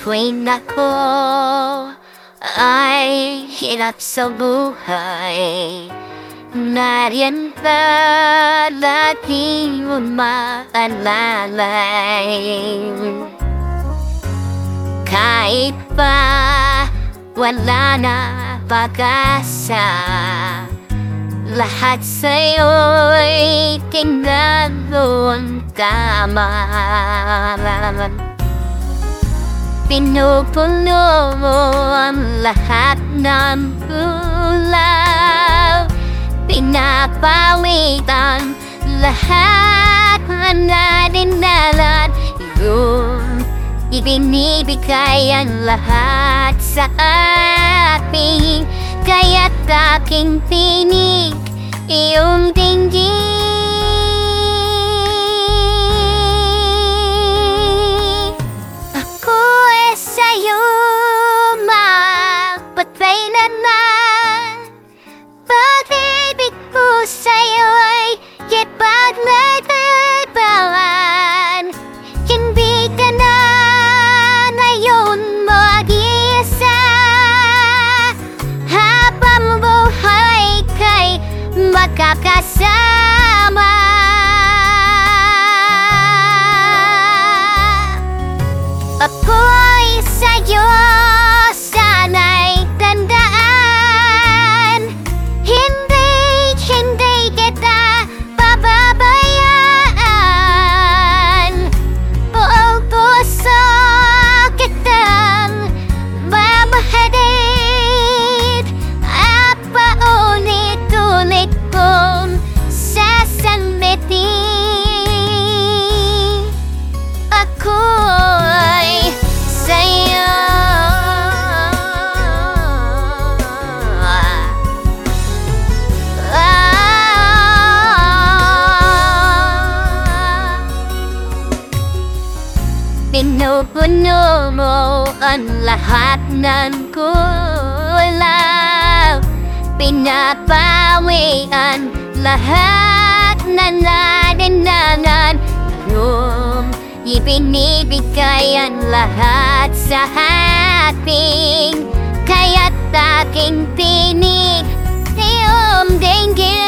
Tuwing ako ay hirap sa buhay. Nariyan ka lagi mo maalalay Kahit pa wala na pag-asa Lahat sa'yo'y tinagawang tama Pinupuno mo ang lahat ng kulang Pinapalitan lahat na dinalan Yung ibinibigay ang lahat sa ating Kaya't aking tinig iyong dinggin magkakasama Pinupuno mo ang lahat ng kulang Pinapawian lahat na nadinanan Ngayon, ibinibigay ang lahat sa ating Kaya't aking tinig iyong dinggin